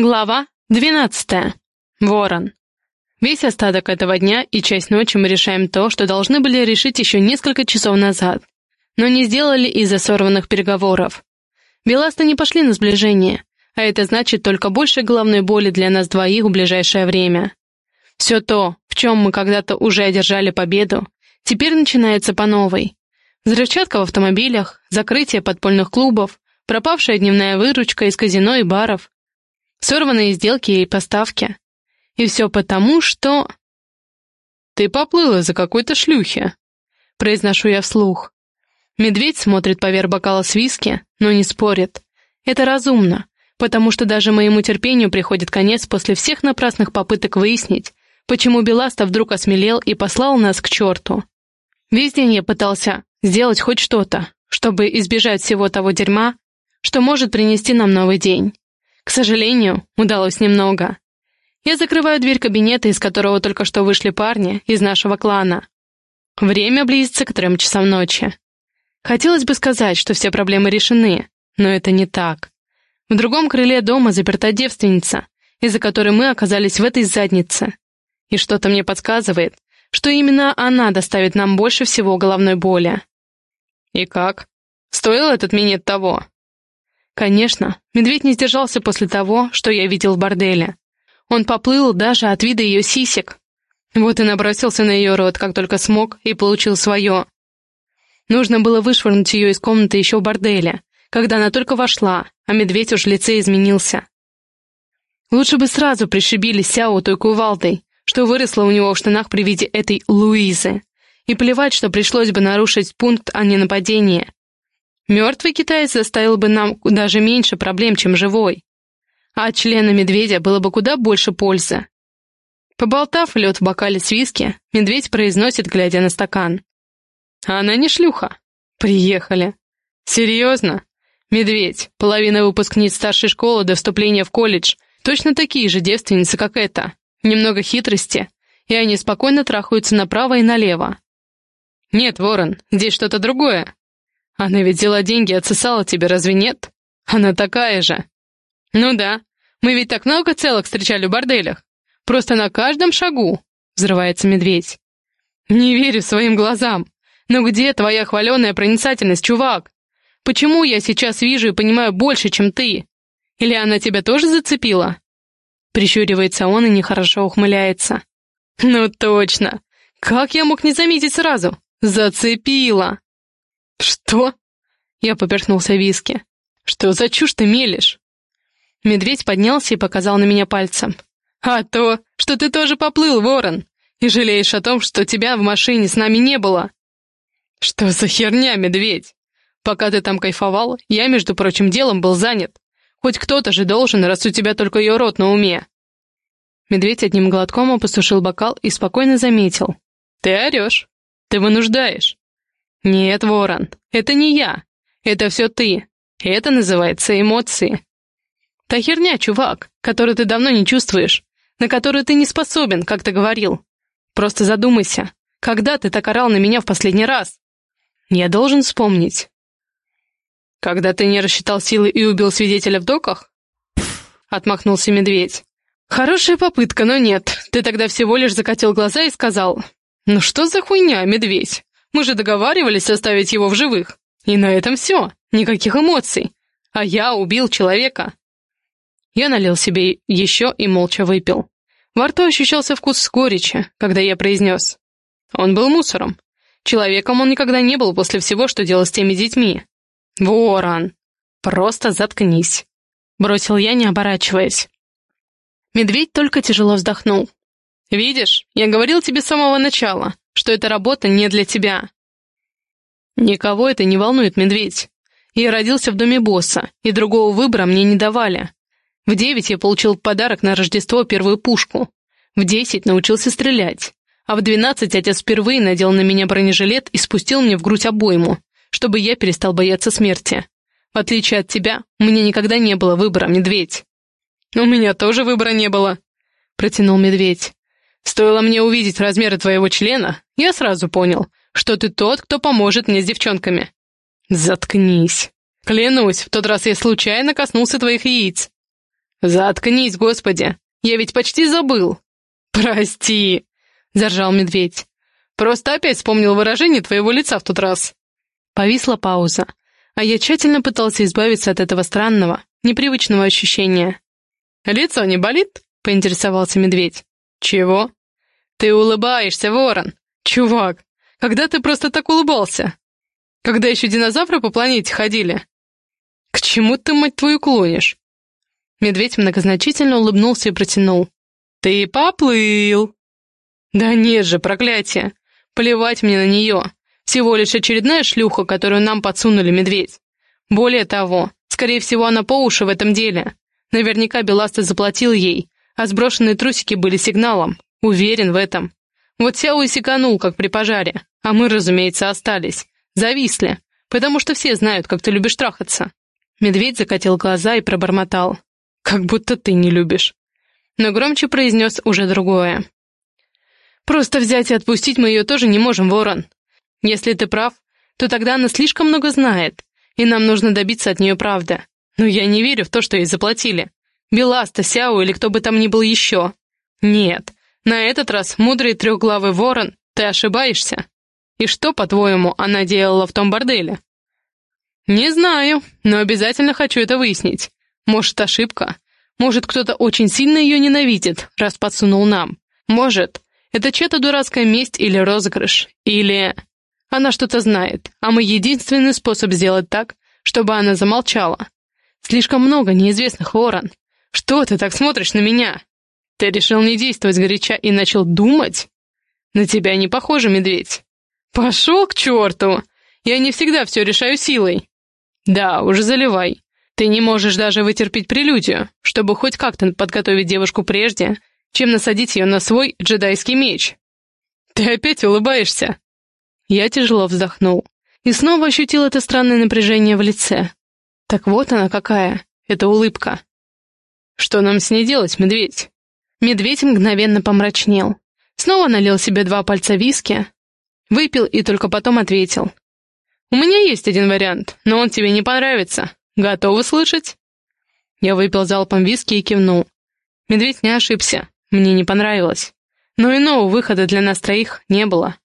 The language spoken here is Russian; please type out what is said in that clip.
Глава 12. Ворон. Весь остаток этого дня и часть ночи мы решаем то, что должны были решить еще несколько часов назад, но не сделали из-за сорванных переговоров. Беласты не пошли на сближение, а это значит только больше головной боли для нас двоих в ближайшее время. Все то, в чем мы когда-то уже одержали победу, теперь начинается по новой. Взрывчатка в автомобилях, закрытие подпольных клубов, пропавшая дневная выручка из казино и баров, сорванные сделки и поставки. И все потому, что... «Ты поплыла за какой-то шлюхи», — произношу я вслух. Медведь смотрит поверх бокала с виски, но не спорит. Это разумно, потому что даже моему терпению приходит конец после всех напрасных попыток выяснить, почему Беласта вдруг осмелел и послал нас к черту. Весь день я пытался сделать хоть что-то, чтобы избежать всего того дерьма, что может принести нам новый день. К сожалению, удалось немного. Я закрываю дверь кабинета, из которого только что вышли парни из нашего клана. Время близится к трем часам ночи. Хотелось бы сказать, что все проблемы решены, но это не так. В другом крыле дома заперта девственница, из-за которой мы оказались в этой заднице. И что-то мне подсказывает, что именно она доставит нам больше всего головной боли. И как? Стоил этот минет того? Конечно, медведь не сдержался после того, что я видел в борделе. Он поплыл даже от вида ее сисек. Вот и набросился на ее рот, как только смог, и получил свое. Нужно было вышвырнуть ее из комнаты еще в борделе, когда она только вошла, а медведь уж в лице изменился. Лучше бы сразу пришибили Сяо той кувалдой, что выросла у него в штанах при виде этой Луизы. И плевать, что пришлось бы нарушить пункт о ненападении. Мертвый китаец заставил бы нам даже меньше проблем, чем живой. А от члена медведя было бы куда больше пользы. Поболтав лед в бокале с виски, медведь произносит, глядя на стакан. «А она не шлюха. Приехали. Серьезно? Медведь, половина выпускниц старшей школы до вступления в колледж, точно такие же девственницы, как эта. Немного хитрости, и они спокойно трахаются направо и налево. Нет, Ворон, здесь что-то другое. Она ведь взяла деньги и отсосала тебе, разве нет? Она такая же. Ну да, мы ведь так много целок встречали в борделях. Просто на каждом шагу, взрывается медведь. Не верю своим глазам. Но где твоя хваленая проницательность, чувак? Почему я сейчас вижу и понимаю больше, чем ты? Или она тебя тоже зацепила? Прищуривается он и нехорошо ухмыляется. Ну точно. Как я мог не заметить сразу? Зацепила. «Что?» Я поперхнулся виски. «Что за чушь ты мелешь?» Медведь поднялся и показал на меня пальцем. «А то, что ты тоже поплыл, ворон, и жалеешь о том, что тебя в машине с нами не было». «Что за херня, медведь? Пока ты там кайфовал, я, между прочим, делом был занят. Хоть кто-то же должен, раз у тебя только ее рот на уме». Медведь одним глотком опустошил бокал и спокойно заметил. «Ты орешь. Ты вынуждаешь. «Нет, Ворон, это не я. Это все ты. Это называется эмоции. Та херня, чувак, которую ты давно не чувствуешь, на которую ты не способен, как ты говорил. Просто задумайся, когда ты так орал на меня в последний раз? Я должен вспомнить. Когда ты не рассчитал силы и убил свидетеля в доках? Отмахнулся медведь. Хорошая попытка, но нет. Ты тогда всего лишь закатил глаза и сказал, «Ну что за хуйня, медведь? Мы же договаривались оставить его в живых. И на этом все. Никаких эмоций. А я убил человека. Я налил себе еще и молча выпил. Во рту ощущался вкус горечи, когда я произнес. Он был мусором. Человеком он никогда не был после всего, что делал с теми детьми. Ворон, просто заткнись. Бросил я, не оборачиваясь. Медведь только тяжело вздохнул. «Видишь, я говорил тебе с самого начала что эта работа не для тебя. Никого это не волнует, медведь. Я родился в доме босса, и другого выбора мне не давали. В девять я получил подарок на Рождество первую пушку. В десять научился стрелять. А в двенадцать отец впервые надел на меня бронежилет и спустил мне в грудь обойму, чтобы я перестал бояться смерти. В отличие от тебя, у меня никогда не было выбора, медведь. «У меня тоже выбора не было», — протянул медведь. Стоило мне увидеть размеры твоего члена, я сразу понял, что ты тот, кто поможет мне с девчонками. Заткнись. Клянусь, в тот раз я случайно коснулся твоих яиц. Заткнись, господи! Я ведь почти забыл!» «Прости!» — заржал медведь. «Просто опять вспомнил выражение твоего лица в тот раз». Повисла пауза, а я тщательно пытался избавиться от этого странного, непривычного ощущения. «Лицо не болит?» — поинтересовался медведь. «Чего?» «Ты улыбаешься, ворон! Чувак, когда ты просто так улыбался? Когда еще динозавры по планете ходили?» «К чему ты, мать твою, клонишь?» Медведь многозначительно улыбнулся и протянул. «Ты поплыл!» «Да нет же, проклятие! Плевать мне на нее! Всего лишь очередная шлюха, которую нам подсунули медведь. Более того, скорее всего, она по уши в этом деле. Наверняка Беласта заплатил ей, а сброшенные трусики были сигналом. Уверен в этом. Вот Сяо и секанул, как при пожаре, а мы, разумеется, остались. Зависли, потому что все знают, как ты любишь трахаться. Медведь закатил глаза и пробормотал. «Как будто ты не любишь». Но громче произнес уже другое. «Просто взять и отпустить мы ее тоже не можем, Ворон. Если ты прав, то тогда она слишком много знает, и нам нужно добиться от нее правды. Но я не верю в то, что ей заплатили. Беласта, Сяо или кто бы там ни был еще. Нет, на этот раз, мудрый трехглавый ворон, ты ошибаешься. И что, по-твоему, она делала в том борделе? Не знаю, но обязательно хочу это выяснить. Может, ошибка? Может, кто-то очень сильно ее ненавидит, раз подсунул нам? Может, это чья-то дурацкая месть или розыгрыш? Или... Она что-то знает, а мы единственный способ сделать так, чтобы она замолчала. Слишком много неизвестных, Ворон. Что ты так смотришь на меня? Ты решил не действовать горяча и начал думать? На тебя не похоже, медведь. Пошел к черту! Я не всегда все решаю силой. Да, уже заливай. Ты не можешь даже вытерпеть прелюдию, чтобы хоть как-то подготовить девушку прежде, чем насадить ее на свой джедайский меч. Ты опять улыбаешься. Я тяжело вздохнул и снова ощутил это странное напряжение в лице. Так вот она какая, эта улыбка. Что нам с ней делать, медведь? Медведь мгновенно помрачнел. Снова налил себе два пальца виски, выпил и только потом ответил. «У меня есть один вариант, но он тебе не понравится. Готовы слышать?» Я выпил залпом виски и кивнул. Медведь не ошибся, мне не понравилось. Но иного выхода для нас троих не было.